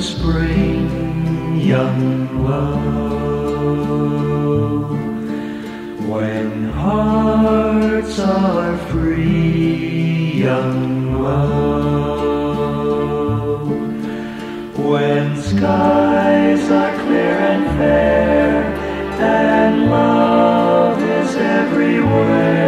spring, young love. When hearts are free, young love. When skies are clear and fair, and love is everywhere.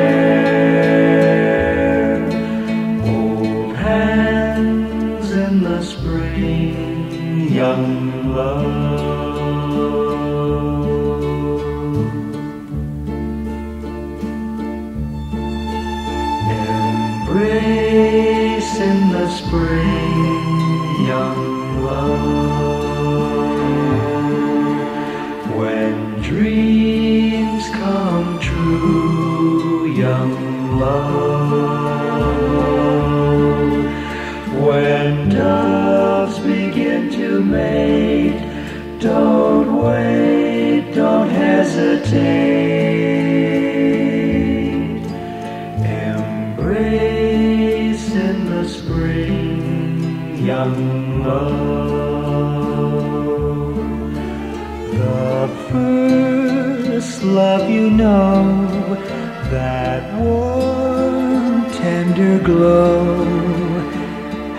Hands in the spring, young love. Embrace in the spring, dreams come true, young love. When doves begin to mate, don't wait, don't hesitate. Embrace in the spring, young love. Love you know, that warm, tender glow,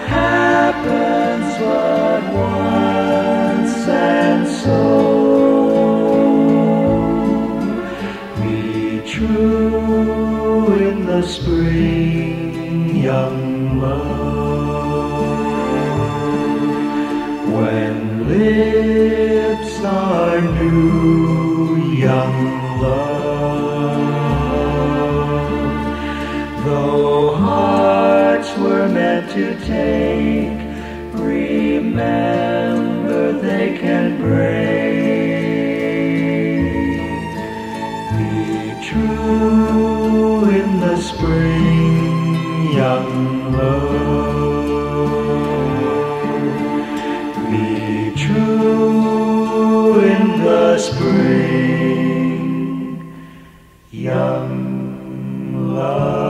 happens but once, and so be true in the spring, young love. hearts were meant to take, remember they can break. Be true in the spring, young love. Be true in the spring, young love.